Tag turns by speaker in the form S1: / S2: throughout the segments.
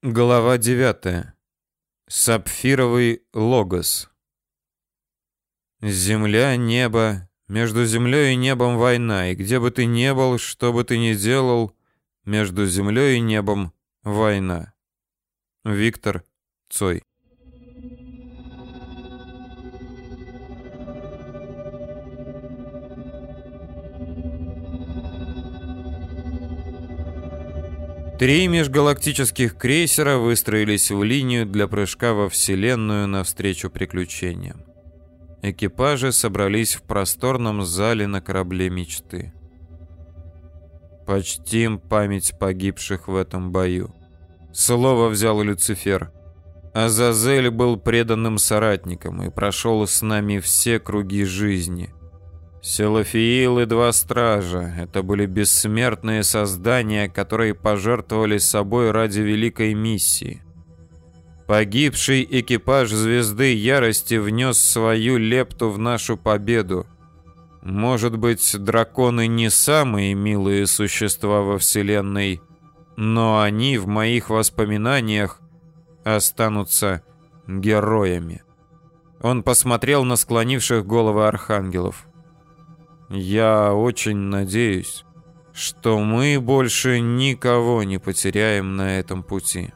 S1: Глава 9. Сапфировый логос. Земля, небо, между землей и небом война, и где бы ты ни был, что бы ты ни делал, между землей и небом война. Виктор Цой. Три межгалактических крейсера выстроились в линию для прыжка во Вселенную навстречу приключениям. Экипажи собрались в просторном зале на корабле мечты. Почтим память погибших в этом бою. Слово взял Люцифер. Азазель был преданным соратником и прошел с нами все круги жизни – Селофиил и два стража — это были бессмертные создания, которые пожертвовали собой ради великой миссии. Погибший экипаж Звезды Ярости внес свою лепту в нашу победу. Может быть, драконы не самые милые существа во Вселенной, но они в моих воспоминаниях останутся героями. Он посмотрел на склонивших головы архангелов. Я очень надеюсь, что мы больше никого не потеряем на этом пути.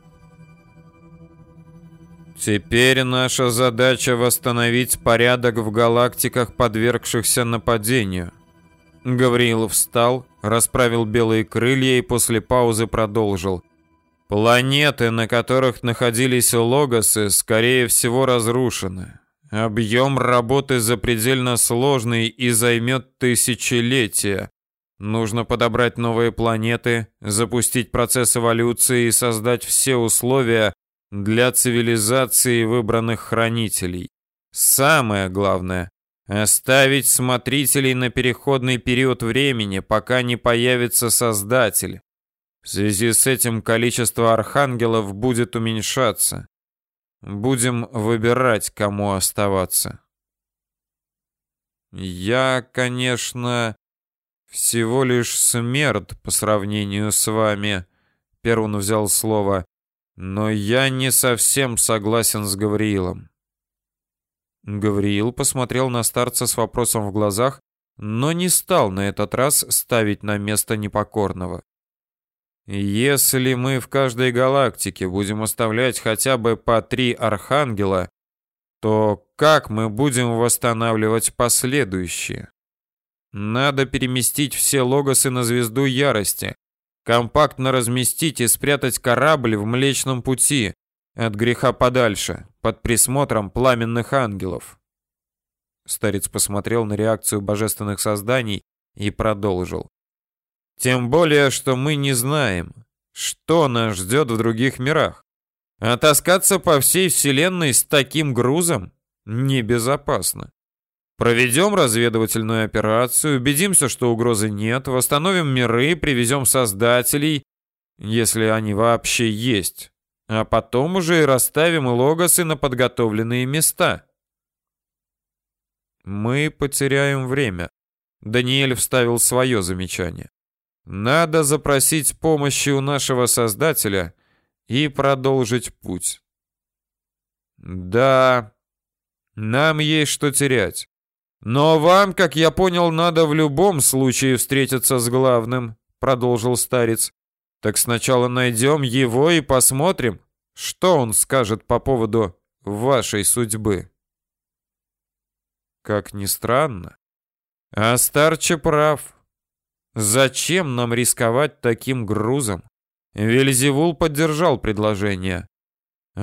S1: Теперь наша задача восстановить порядок в галактиках, подвергшихся нападению. Гавриил встал, расправил белые крылья и после паузы продолжил. Планеты, на которых находились логосы, скорее всего разрушены. Объем работы запредельно сложный и займет тысячелетия. Нужно подобрать новые планеты, запустить процесс эволюции и создать все условия для цивилизации выбранных хранителей. Самое главное – оставить смотрителей на переходный период времени, пока не появится Создатель. В связи с этим количество архангелов будет уменьшаться. Будем выбирать, кому оставаться. Я, конечно, всего лишь смерть по сравнению с вами, Перун взял слово, но я не совсем согласен с Гавриилом. Гавриил посмотрел на старца с вопросом в глазах, но не стал на этот раз ставить на место непокорного. Если мы в каждой галактике будем оставлять хотя бы по три архангела, то как мы будем восстанавливать последующие? Надо переместить все логосы на звезду ярости, компактно разместить и спрятать корабль в Млечном пути, от греха подальше, под присмотром пламенных ангелов. Старец посмотрел на реакцию божественных созданий и продолжил. Тем более, что мы не знаем, что нас ждет в других мирах. А таскаться по всей вселенной с таким грузом небезопасно. Проведем разведывательную операцию, убедимся, что угрозы нет, восстановим миры, привезем создателей, если они вообще есть, а потом уже и расставим логосы на подготовленные места. Мы потеряем время. Даниэль вставил свое замечание. Надо запросить помощи у нашего Создателя и продолжить путь. Да, нам есть что терять. Но вам, как я понял, надо в любом случае встретиться с главным, продолжил старец. Так сначала найдем его и посмотрим, что он скажет по поводу вашей судьбы. Как ни странно, а старче прав. Зачем нам рисковать таким грузом? Вельзевул поддержал предложение.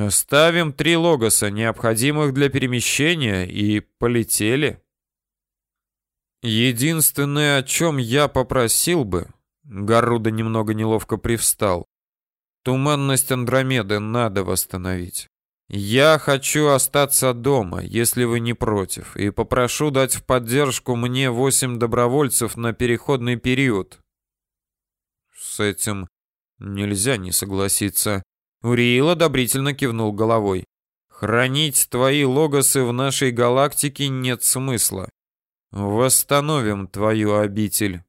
S1: Ставим три логоса, необходимых для перемещения, и полетели. Единственное, о чем я попросил бы, Гаруда немного неловко привстал. Туманность Андромеды надо восстановить. Я хочу остаться дома, если вы не против, и попрошу дать в поддержку мне восемь добровольцев на переходный период. С этим нельзя не согласиться. Уриил одобрительно кивнул головой. Хранить твои логосы в нашей галактике нет смысла. Восстановим твою обитель.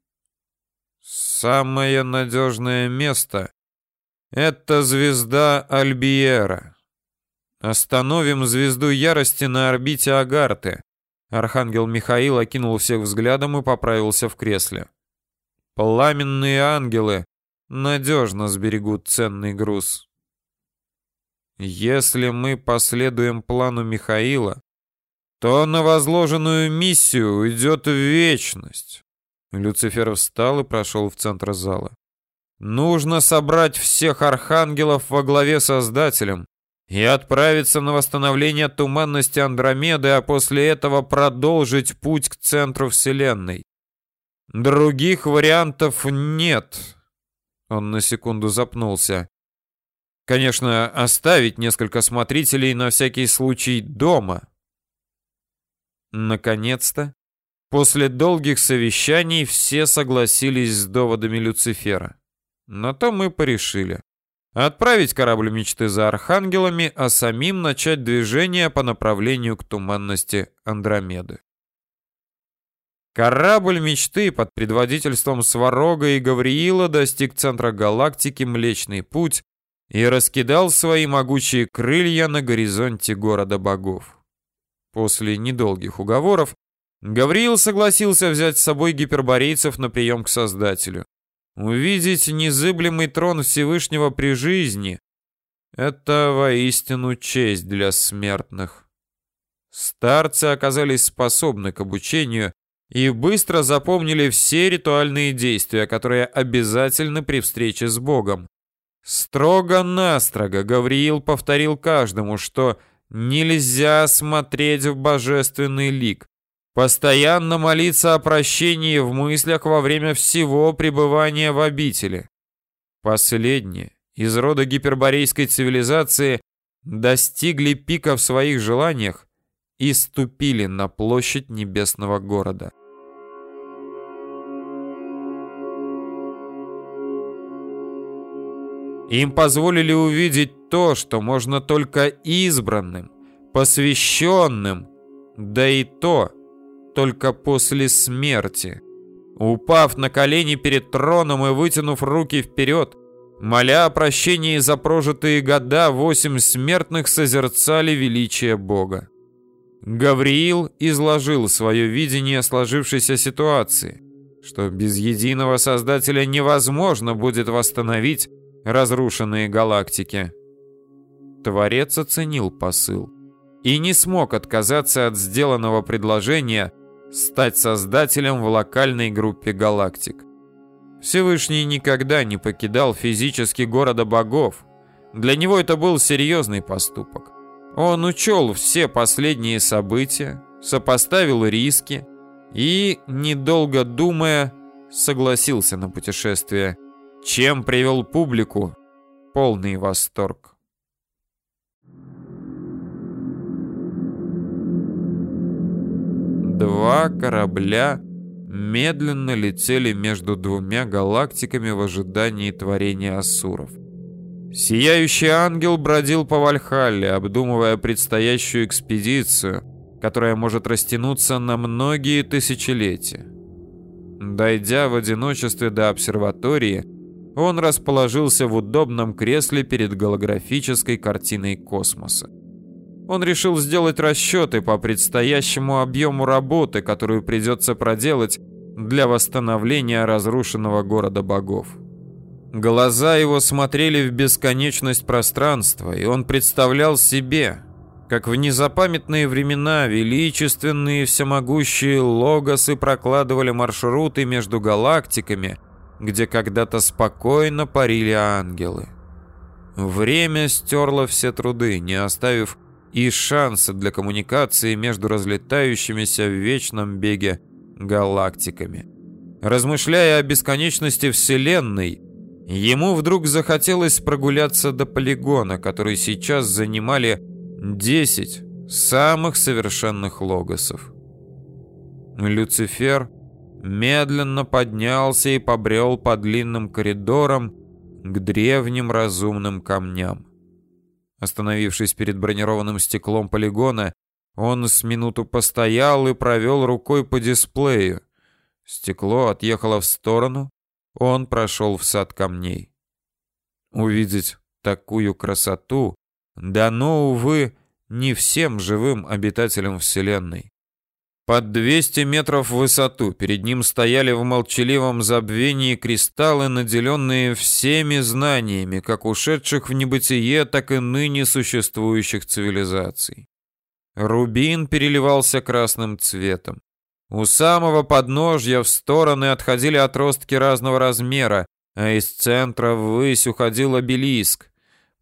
S1: Самое надежное место Это звезда Альбиера. Остановим звезду ярости на орбите Агарты. Архангел Михаил окинул всех взглядом и поправился в кресле. Пламенные ангелы надежно сберегут ценный груз. Если мы последуем плану Михаила, то на возложенную миссию уйдет вечность. Люцифер встал и прошел в центр зала. Нужно собрать всех архангелов во главе Создателем и отправиться на восстановление туманности Андромеды, а после этого продолжить путь к центру Вселенной. Других вариантов нет. Он на секунду запнулся. Конечно, оставить несколько смотрителей на всякий случай дома. Наконец-то, после долгих совещаний все согласились с доводами Люцифера. На то мы порешили. Отправить корабль мечты за архангелами, а самим начать движение по направлению к туманности Андромеды. Корабль мечты под предводительством Сварога и Гавриила достиг центра галактики Млечный Путь и раскидал свои могучие крылья на горизонте города богов. После недолгих уговоров Гавриил согласился взять с собой гиперборейцев на прием к Создателю. Увидеть незыблемый трон Всевышнего при жизни — это воистину честь для смертных. Старцы оказались способны к обучению и быстро запомнили все ритуальные действия, которые обязательны при встрече с Богом. Строго-настрого Гавриил повторил каждому, что нельзя смотреть в божественный лик, Постоянно молиться о прощении в мыслях во время всего пребывания в обители. Последние из рода гиперборейской цивилизации достигли пика в своих желаниях и ступили на площадь небесного города. Им позволили увидеть то, что можно только избранным, посвященным, да и то – только после смерти. Упав на колени перед троном и вытянув руки вперед, моля о прощении за прожитые года, восемь смертных созерцали величие Бога. Гавриил изложил свое видение сложившейся ситуации, что без единого Создателя невозможно будет восстановить разрушенные галактики. Творец оценил посыл и не смог отказаться от сделанного предложения стать создателем в локальной группе галактик. Всевышний никогда не покидал физически города богов. Для него это был серьезный поступок. Он учел все последние события, сопоставил риски и, недолго думая, согласился на путешествие, чем привел публику полный восторг. Два корабля медленно летели между двумя галактиками в ожидании творения асуров. Сияющий ангел бродил по Вальхалле, обдумывая предстоящую экспедицию, которая может растянуться на многие тысячелетия. Дойдя в одиночестве до обсерватории, он расположился в удобном кресле перед голографической картиной космоса. Он решил сделать расчеты по предстоящему объему работы, которую придется проделать для восстановления разрушенного города богов. Глаза его смотрели в бесконечность пространства, и он представлял себе, как в незапамятные времена величественные всемогущие логосы прокладывали маршруты между галактиками, где когда-то спокойно парили ангелы. Время стерло все труды, не оставив и шансы для коммуникации между разлетающимися в вечном беге галактиками. Размышляя о бесконечности Вселенной, ему вдруг захотелось прогуляться до полигона, который сейчас занимали 10 самых совершенных логосов. Люцифер медленно поднялся и побрел по длинным коридорам к древним разумным камням. Остановившись перед бронированным стеклом полигона, он с минуту постоял и провел рукой по дисплею. Стекло отъехало в сторону, он прошел в сад камней. Увидеть такую красоту дано, увы, не всем живым обитателям Вселенной. Под 200 метров в высоту перед ним стояли в молчаливом забвении кристаллы, наделенные всеми знаниями, как ушедших в небытие, так и ныне существующих цивилизаций. Рубин переливался красным цветом. У самого подножья в стороны отходили отростки разного размера, а из центра ввысь уходил обелиск.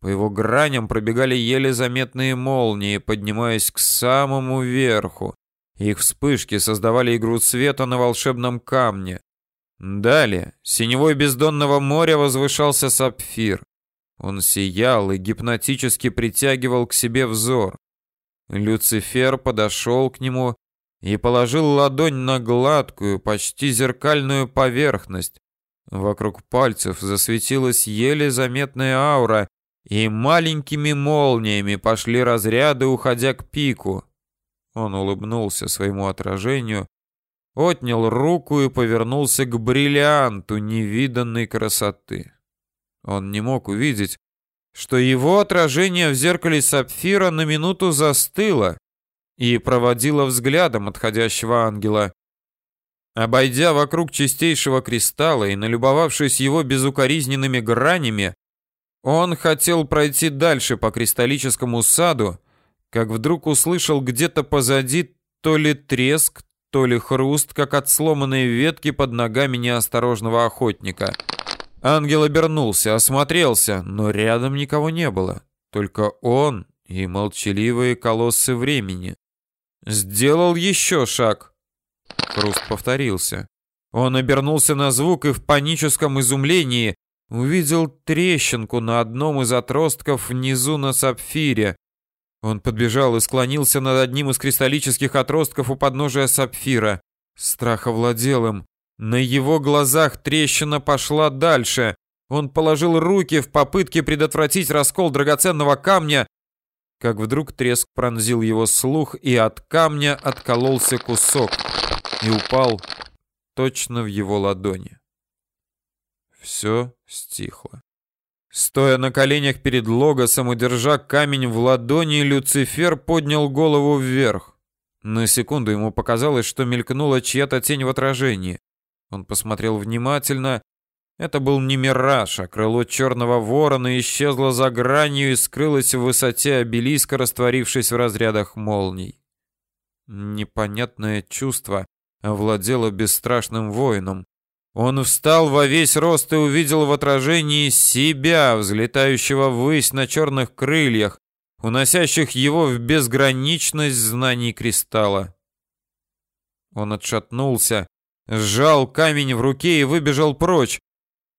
S1: По его граням пробегали еле заметные молнии, поднимаясь к самому верху. Их вспышки создавали игру света на волшебном камне. Далее, синевой бездонного моря возвышался сапфир. Он сиял и гипнотически притягивал к себе взор. Люцифер подошел к нему и положил ладонь на гладкую, почти зеркальную поверхность. Вокруг пальцев засветилась еле заметная аура, и маленькими молниями пошли разряды, уходя к пику. Он улыбнулся своему отражению, отнял руку и повернулся к бриллианту невиданной красоты. Он не мог увидеть, что его отражение в зеркале сапфира на минуту застыло, и проводила взглядом отходящего ангела. Обойдя вокруг чистейшего кристалла и налюбовавшись его безукоризненными гранями, он хотел пройти дальше по кристаллическому саду, как вдруг услышал где-то позади то ли треск, то ли хруст, как от сломанной ветки под ногами неосторожного охотника. Ангел обернулся, осмотрелся, но рядом никого не было. Только он и молчаливые колоссы времени. Сделал еще шаг. Хруст повторился. Он обернулся на звук и в паническом изумлении увидел трещинку на одном из отростков внизу на сапфире. Он подбежал и склонился над одним из кристаллических отростков у подножия сапфира. Страх овладел им. На его глазах трещина пошла дальше. Он положил руки в попытке предотвратить раскол драгоценного камня, как вдруг треск пронзил его слух, и от камня откололся кусок и упал точно в его ладони. Все стихло. Стоя на коленях перед Логосом и держа камень в ладони, Люцифер поднял голову вверх. На секунду ему показалось, что мелькнула чья-то тень в отражении. Он посмотрел внимательно это был не мираж, а крыло черного ворона исчезло за гранью и скрылось в высоте обелиска, растворившись в разрядах молний. Непонятное чувство овладело бесстрашным воином. Он встал во весь рост и увидел в отражении себя, взлетающего ввысь на черных крыльях, уносящих его в безграничность знаний кристалла. Он отшатнулся, сжал камень в руке и выбежал прочь,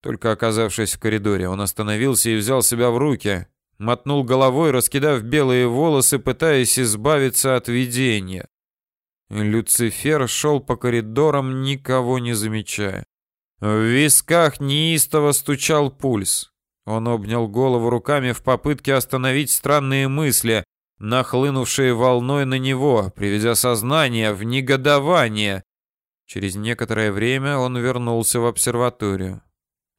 S1: только оказавшись в коридоре, он остановился и взял себя в руки, мотнул головой, раскидав белые волосы, пытаясь избавиться от видения. Люцифер шел по коридорам, никого не замечая. В висках неистово стучал пульс. Он обнял голову руками в попытке остановить странные мысли, нахлынувшие волной на него, приведя сознание в негодование. Через некоторое время он вернулся в обсерваторию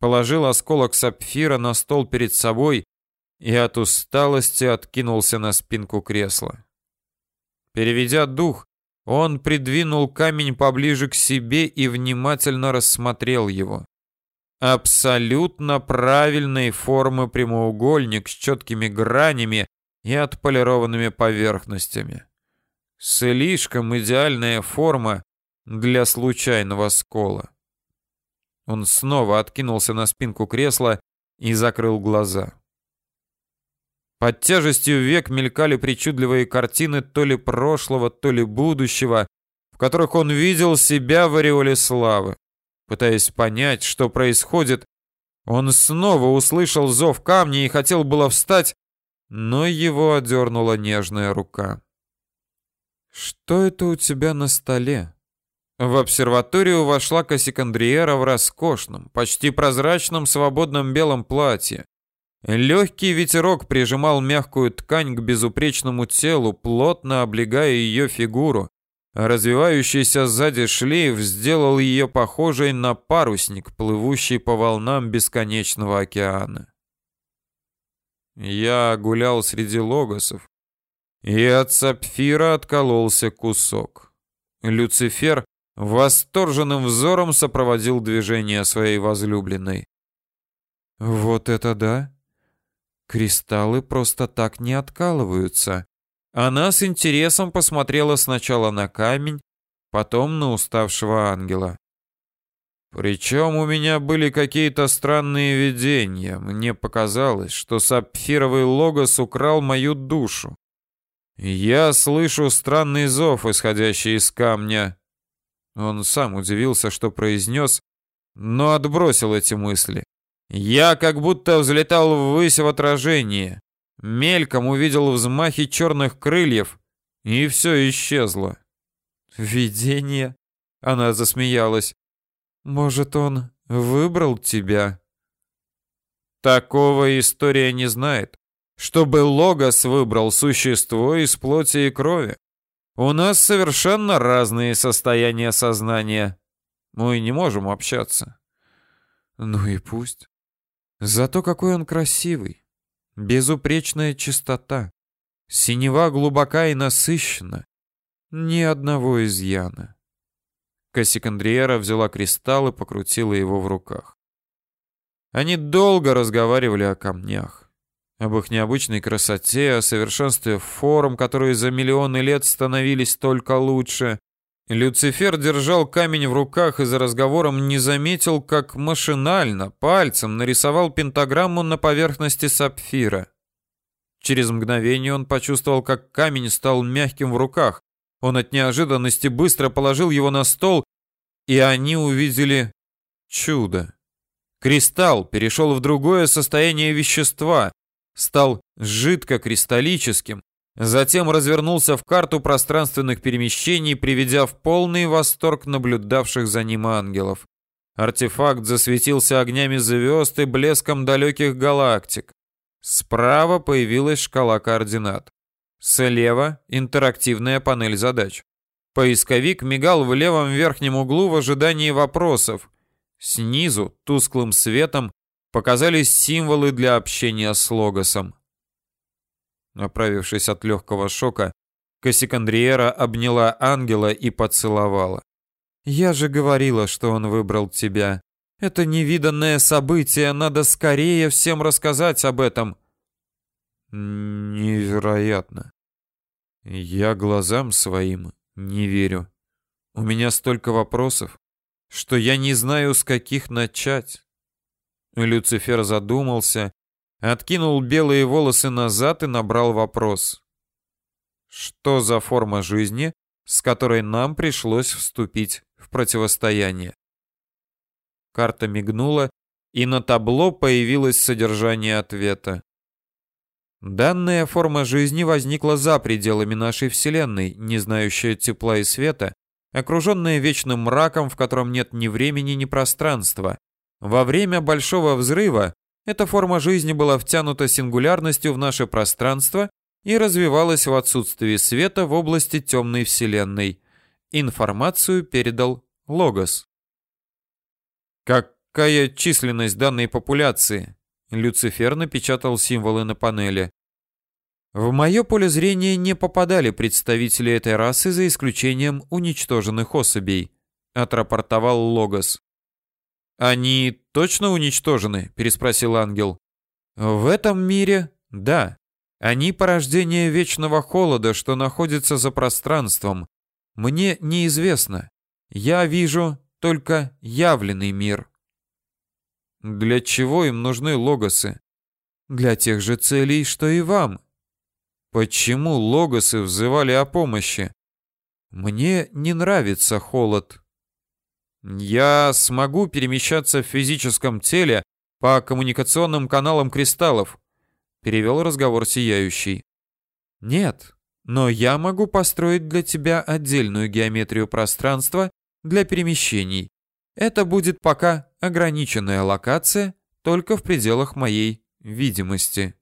S1: положил осколок сапфира на стол перед собой и от усталости откинулся на спинку кресла. Переведя дух, он придвинул камень поближе к себе и внимательно рассмотрел его. Абсолютно правильной формы прямоугольник с четкими гранями и отполированными поверхностями. Слишком идеальная форма для случайного скола. Он снова откинулся на спинку кресла и закрыл глаза. Под тяжестью век мелькали причудливые картины то ли прошлого, то ли будущего, в которых он видел себя в ореоле славы. Пытаясь понять, что происходит, он снова услышал зов камня и хотел было встать, но его одернула нежная рука. «Что это у тебя на столе?» В обсерваторию вошла Кассикандриера в роскошном, почти прозрачном свободном белом платье. Легкий ветерок прижимал мягкую ткань к безупречному телу, плотно облегая ее фигуру. развивающийся сзади шлейф сделал ее похожей на парусник, плывущий по волнам бесконечного океана. Я гулял среди логосов, и от сапфира откололся кусок. Люцифер восторженным взором сопроводил движение своей возлюбленной. Вот это да! Кристаллы просто так не откалываются. Она с интересом посмотрела сначала на камень, потом на уставшего ангела. Причем у меня были какие-то странные видения. Мне показалось, что сапфировый логос украл мою душу. Я слышу странный зов, исходящий из камня. Он сам удивился, что произнес, но отбросил эти мысли. Я как будто взлетал ввысь в отражение. Мельком увидел взмахи черных крыльев, и все исчезло. «Видение?» — она засмеялась. «Может, он выбрал тебя?» Такого история не знает чтобы Логос выбрал существо из плоти и крови. У нас совершенно разные состояния сознания. Мы не можем общаться. Ну и пусть. Зато какой он красивый. Безупречная чистота. Синева глубока и насыщена. Ни одного изъяна. Кассикандриера взяла кристалл и покрутила его в руках. Они долго разговаривали о камнях об их необычной красоте, о совершенстве форм, которые за миллионы лет становились только лучше. Люцифер держал камень в руках и за разговором не заметил, как машинально, пальцем нарисовал пентаграмму на поверхности сапфира. Через мгновение он почувствовал, как камень стал мягким в руках. Он от неожиданности быстро положил его на стол, и они увидели чудо. Кристалл перешел в другое состояние вещества стал жидкокристаллическим, затем развернулся в карту пространственных перемещений, приведя в полный восторг наблюдавших за ним ангелов. Артефакт засветился огнями звезд и блеском далеких галактик. Справа появилась шкала координат. Слева — интерактивная панель задач. Поисковик мигал в левом верхнем углу в ожидании вопросов. Снизу, тусклым светом, показались символы для общения с Логосом. Оправившись от легкого шока, Кассикандриера обняла ангела и поцеловала. «Я же говорила, что он выбрал тебя. Это невиданное событие, надо скорее всем рассказать об этом». «Невероятно. Я глазам своим не верю. У меня столько вопросов, что я не знаю, с каких начать». Люцифер задумался, откинул белые волосы назад и набрал вопрос. Что за форма жизни, с которой нам пришлось вступить в противостояние? Карта мигнула, и на табло появилось содержание ответа. Данная форма жизни возникла за пределами нашей Вселенной, не знающая тепла и света, окруженная вечным мраком, в котором нет ни времени, ни пространства, во время Большого Взрыва эта форма жизни была втянута сингулярностью в наше пространство и развивалась в отсутствии света в области темной вселенной. Информацию передал Логос. Какая численность данной популяции? Люцифер напечатал символы на панели. В мое поле зрения не попадали представители этой расы за исключением уничтоженных особей, отрапортовал Логос. «Они точно уничтожены?» – переспросил ангел. «В этом мире – да. Они порождение вечного холода, что находится за пространством. Мне неизвестно. Я вижу только явленный мир». «Для чего им нужны логосы?» «Для тех же целей, что и вам». «Почему логосы взывали о помощи?» «Мне не нравится холод». Я смогу перемещаться в физическом теле по коммуникационным каналам кристаллов, перевел разговор сияющий. Нет, но я могу построить для тебя отдельную геометрию пространства для перемещений. Это будет пока ограниченная локация, только в пределах моей видимости.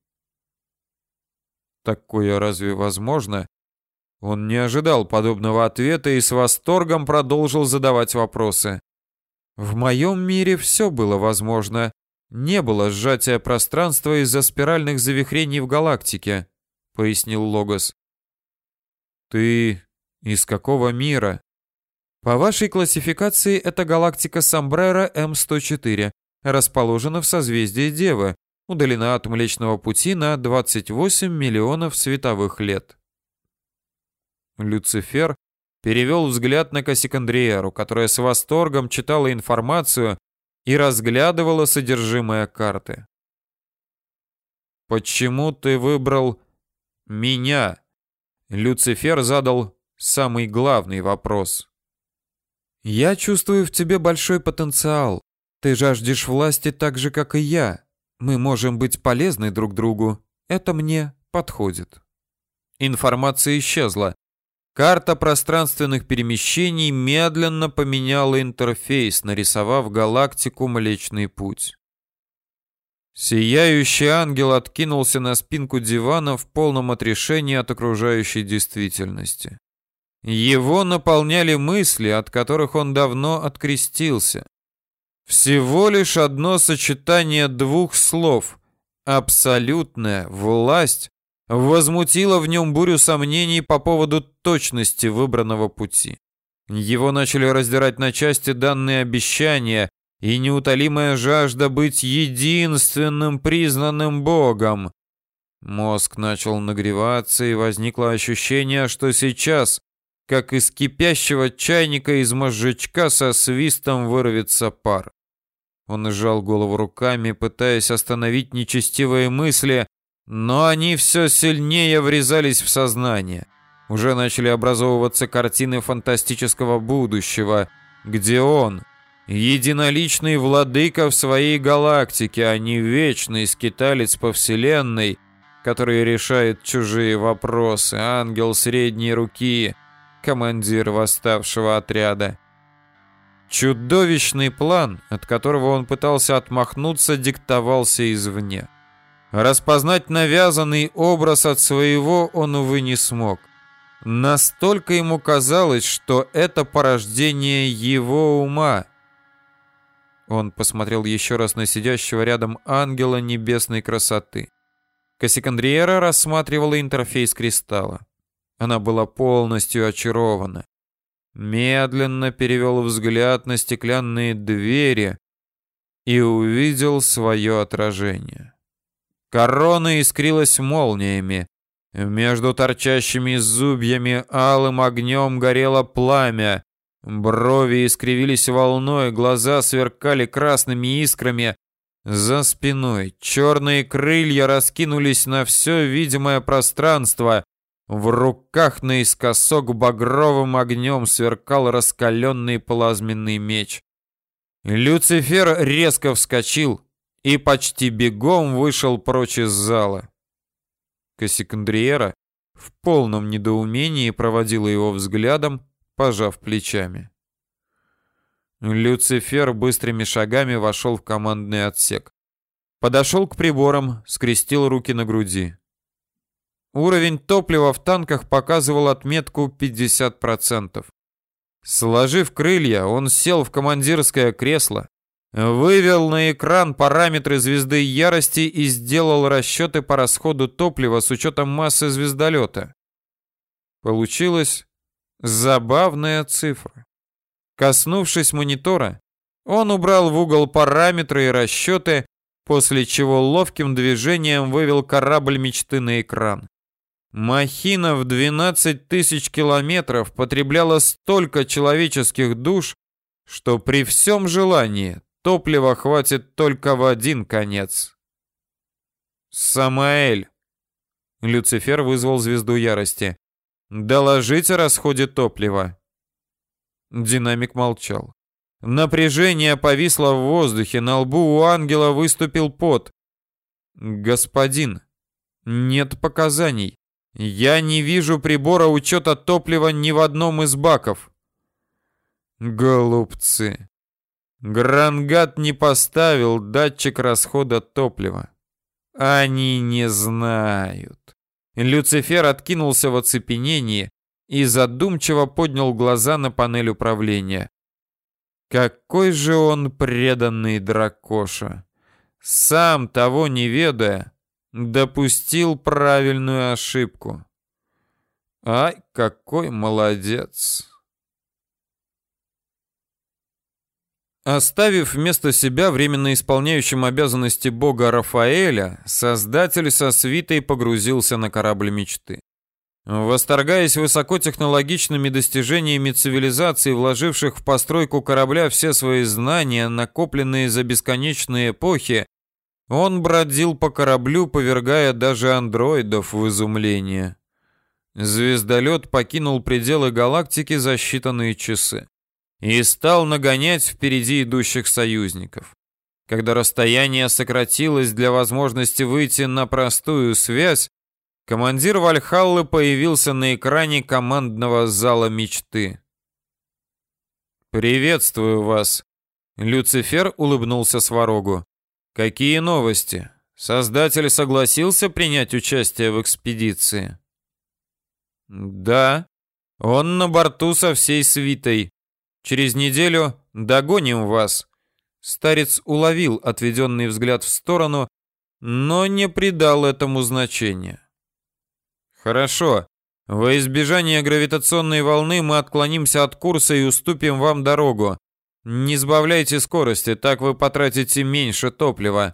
S1: Такое разве возможно? Он не ожидал подобного ответа и с восторгом продолжил задавать вопросы. В моем мире все было возможно. не было сжатия пространства из-за спиральных завихрений в галактике, пояснил Логос. Ты из какого мира? По вашей классификации это галактика Самбрера М104, расположена в созвездии Девы, удалена от Млечного Пути на 28 миллионов световых лет. Люцифер перевел взгляд на Кассикандриеру, которая с восторгом читала информацию и разглядывала содержимое карты. «Почему ты выбрал меня?» Люцифер задал самый главный вопрос. «Я чувствую в тебе большой потенциал. Ты жаждешь власти так же, как и я. Мы можем быть полезны друг другу. Это мне подходит». Информация исчезла. Карта пространственных перемещений медленно поменяла интерфейс, нарисовав галактику Млечный Путь. Сияющий ангел откинулся на спинку дивана в полном отрешении от окружающей действительности. Его наполняли мысли, от которых он давно открестился. Всего лишь одно сочетание двух слов — абсолютная власть возмутило в нем бурю сомнений по поводу точности выбранного пути. Его начали раздирать на части данные обещания и неутолимая жажда быть единственным признанным Богом. Мозг начал нагреваться, и возникло ощущение, что сейчас, как из кипящего чайника из мозжечка со свистом вырвется пар. Он сжал голову руками, пытаясь остановить нечестивые мысли, но они все сильнее врезались в сознание. Уже начали образовываться картины фантастического будущего, где он, единоличный владыка в своей галактике, а не вечный скиталец по вселенной, который решает чужие вопросы, ангел средней руки, командир восставшего отряда. Чудовищный план, от которого он пытался отмахнуться, диктовался извне. Распознать навязанный образ от своего он, увы, не смог. Настолько ему казалось, что это порождение его ума. Он посмотрел еще раз на сидящего рядом ангела небесной красоты. Кассикандриера рассматривала интерфейс кристалла. Она была полностью очарована. Медленно перевел взгляд на стеклянные двери и увидел свое отражение. Корона искрилась молниями. Между торчащими зубьями алым огнем горело пламя. Брови искривились волной, глаза сверкали красными искрами. За спиной черные крылья раскинулись на все видимое пространство. В руках наискосок багровым огнем сверкал раскаленный плазменный меч. Люцифер резко вскочил, и почти бегом вышел прочь из зала. Кассикандриера в полном недоумении проводила его взглядом, пожав плечами. Люцифер быстрыми шагами вошел в командный отсек. Подошел к приборам, скрестил руки на груди. Уровень топлива в танках показывал отметку 50%. Сложив крылья, он сел в командирское кресло, Вывел на экран параметры звезды ярости и сделал расчеты по расходу топлива с учетом массы звездолета. Получилась забавная цифра. Коснувшись монитора, он убрал в угол параметры и расчеты, после чего ловким движением вывел корабль мечты на экран. Махина в 12 тысяч километров потребляла столько человеческих душ, что при всем желании Топлива хватит только в один конец. Самаэль. Люцифер вызвал звезду ярости. Доложить о расходе топлива. Динамик молчал. Напряжение повисло в воздухе, на лбу у ангела выступил пот. Господин, нет показаний. Я не вижу прибора учета топлива ни в одном из баков. Голубцы. Грангат не поставил датчик расхода топлива. Они не знают. Люцифер откинулся в оцепенении и задумчиво поднял глаза на панель управления. Какой же он преданный дракоша. сам того не ведая, допустил правильную ошибку. Ай, какой молодец! Оставив вместо себя временно исполняющим обязанности бога Рафаэля, создатель со свитой погрузился на корабль мечты. Восторгаясь высокотехнологичными достижениями цивилизации, вложивших в постройку корабля все свои знания, накопленные за бесконечные эпохи, он бродил по кораблю, повергая даже андроидов в изумление. Звездолет покинул пределы галактики за считанные часы и стал нагонять впереди идущих союзников. Когда расстояние сократилось для возможности выйти на простую связь, Командир Вальхаллы появился на экране командного зала мечты. «Приветствую вас!» Люцифер улыбнулся Сварогу. «Какие новости? Создатель согласился принять участие в экспедиции?» «Да, он на борту со всей свитой. Через неделю догоним вас». Старец уловил отведенный взгляд в сторону, но не придал этому значения. Хорошо. Во избежание гравитационной волны мы отклонимся от курса и уступим вам дорогу. Не сбавляйте скорости, так вы потратите меньше топлива.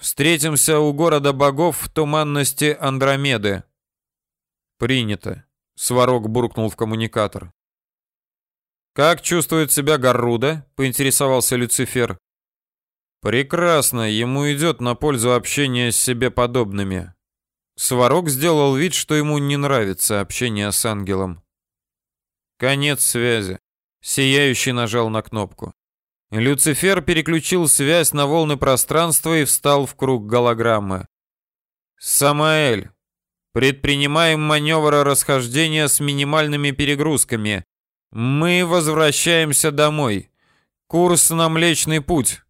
S1: Встретимся у города богов в туманности Андромеды. Принято. Сварог буркнул в коммуникатор. Как чувствует себя Гарруда? поинтересовался Люцифер. Прекрасно, ему идет на пользу общение с себе подобными. Сварог сделал вид, что ему не нравится общение с ангелом. Конец связи. Сияющий нажал на кнопку. Люцифер переключил связь на волны пространства и встал в круг голограммы. Самаэль, предпринимаем маневр расхождения с минимальными перегрузками. Мы возвращаемся домой. Курс на Млечный путь.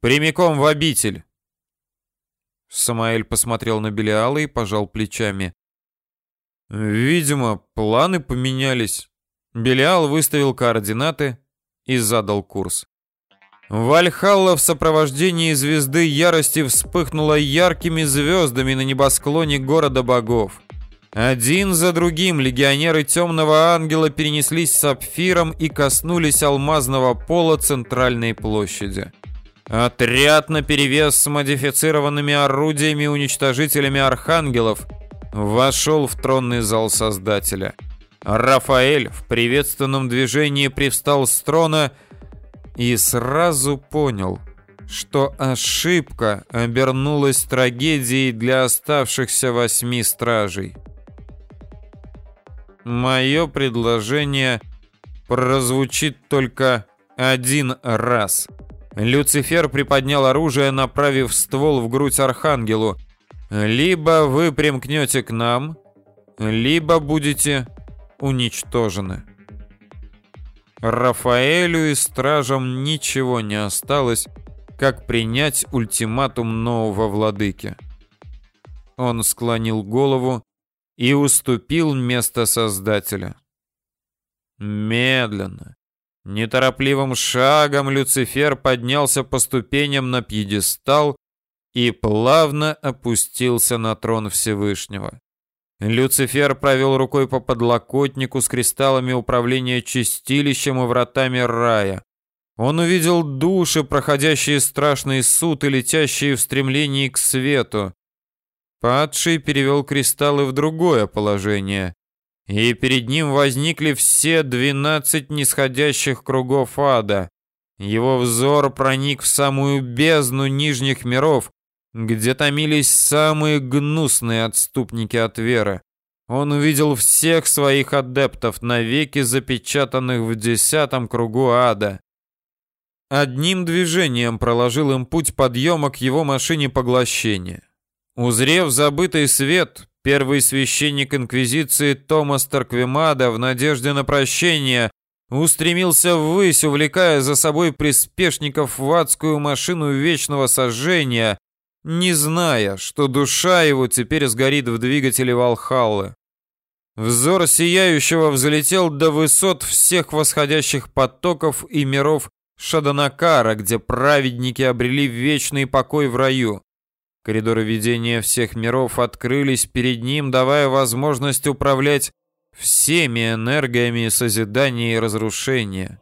S1: Прямиком в обитель. Самаэль посмотрел на Белиала и пожал плечами. Видимо, планы поменялись. Белиал выставил координаты и задал курс. Вальхалла в сопровождении звезды ярости вспыхнула яркими звездами на небосклоне города богов. Один за другим легионеры Темного Ангела перенеслись сапфиром и коснулись алмазного пола центральной площади. Отряд наперевес с модифицированными орудиями-уничтожителями архангелов вошел в тронный зал Создателя. Рафаэль в приветственном движении привстал с трона и сразу понял, что ошибка обернулась трагедией для оставшихся восьми стражей. Мое предложение прозвучит только один раз — Люцифер приподнял оружие, направив ствол в грудь архангелу. Либо вы примкнете к нам, либо будете уничтожены. Рафаэлю и стражам ничего не осталось, как принять ультиматум нового владыки. Он склонил голову и уступил место Создателя. Медленно, Неторопливым шагом Люцифер поднялся по ступеням на пьедестал и плавно опустился на трон Всевышнего. Люцифер провел рукой по подлокотнику с кристаллами управления чистилищем и вратами рая. Он увидел души, проходящие страшный суд и летящие в стремлении к свету. Падший перевел кристаллы в другое положение и перед ним возникли все двенадцать нисходящих кругов ада. Его взор проник в самую бездну нижних миров, где томились самые гнусные отступники от веры. Он увидел всех своих адептов, навеки запечатанных в десятом кругу ада. Одним движением проложил им путь подъема к его машине поглощения. Узрев забытый свет, Первый священник инквизиции Томас Тарквемада в надежде на прощение устремился ввысь, увлекая за собой приспешников в адскую машину вечного сожжения, не зная, что душа его теперь сгорит в двигателе Валхаллы. Взор сияющего взлетел до высот всех восходящих потоков и миров Шаданакара, где праведники обрели вечный покой в раю. Коридоры видения всех миров открылись перед ним, давая возможность управлять всеми энергиями созидания и разрушения.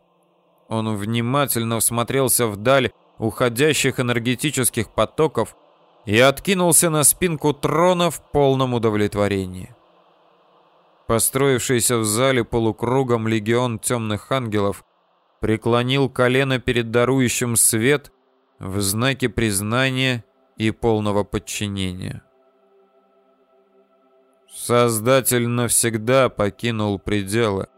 S1: Он внимательно всмотрелся вдаль уходящих энергетических потоков и откинулся на спинку трона в полном удовлетворении. Построившийся в зале полукругом легион темных ангелов преклонил колено перед дарующим свет в знаке признания и полного подчинения. Создатель навсегда покинул пределы.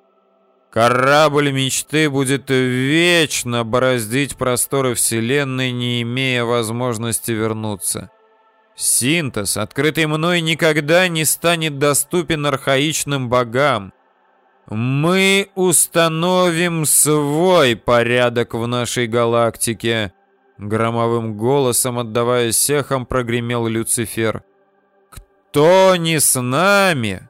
S1: Корабль мечты будет вечно бороздить просторы Вселенной, не имея возможности вернуться. Синтез, открытый мной, никогда не станет доступен архаичным богам. Мы установим свой порядок в нашей галактике. Громовым голосом, отдавая сехам, прогремел Люцифер. Кто не с нами,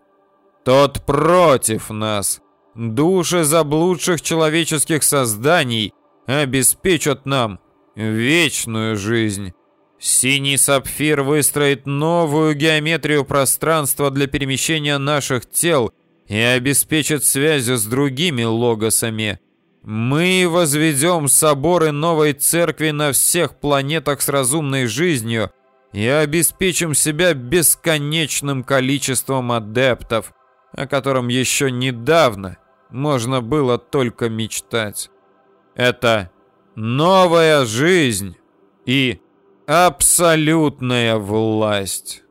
S1: тот против нас. Души заблудших человеческих созданий обеспечат нам вечную жизнь. Синий сапфир выстроит новую геометрию пространства для перемещения наших тел и обеспечит связью с другими логосами. Мы возведем соборы новой церкви на всех планетах с разумной жизнью и обеспечим себя бесконечным количеством адептов, о котором еще недавно можно было только мечтать. Это новая жизнь и Абсолютная власть.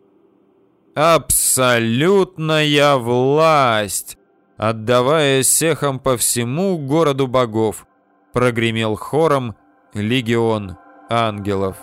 S1: Абсолютная власть, отдавая сехам по всему городу богов, прогремел хором легион ангелов.